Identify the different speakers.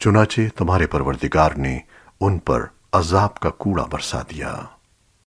Speaker 1: चुनाचे तुम्हारे परवरदिगार ने उन पर अजाब का कूड़ा बरसा दिया।